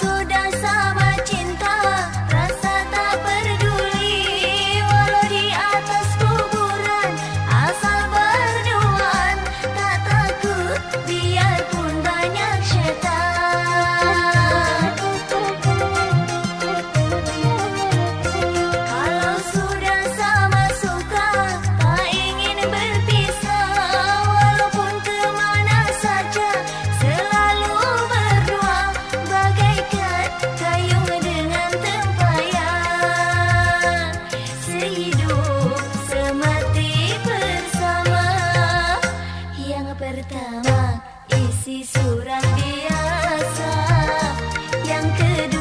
sudah pertama isi surat biasa. Yang kedua